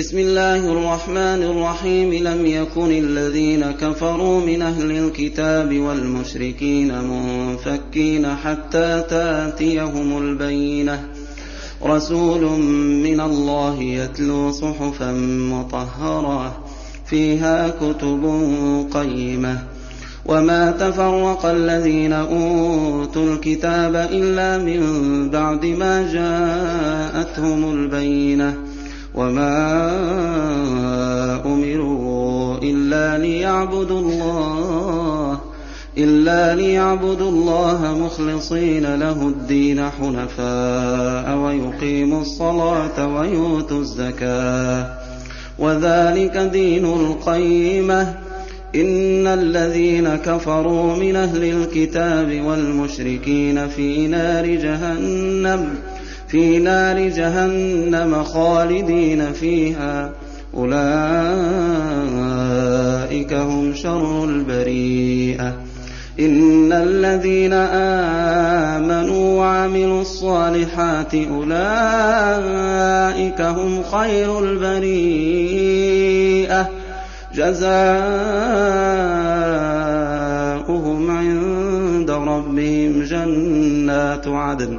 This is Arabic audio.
بسم الله الرحمن الرحيم. لم يكن الذين كفروا من أهل الكتاب والمشركين منفكين حتى تأتيهم البينة. رسول من الله يتلو صحفا مطهرة فيها كتب قيمة. وما تفرق الذين أوتوا الكتاب إلا من بعد ما جاءتهم البينة. وما أمروا إلا ليعبدوا الله إلا ليعبدوا الله مخلصين له الدين حنفاء ويقيموا الصلاة ويؤتوا الزكاة وذلك دين القيمة إن الذين كفروا من أهل الكتاب والمشركين في نار جهنم في نار جهنم خالدين فيها. أولئك هم شر البريئة. إن الذين آمنوا وعملوا الصالحات أولئك هم خير البريئة. جزاؤهم عند ربهم جنات عدن.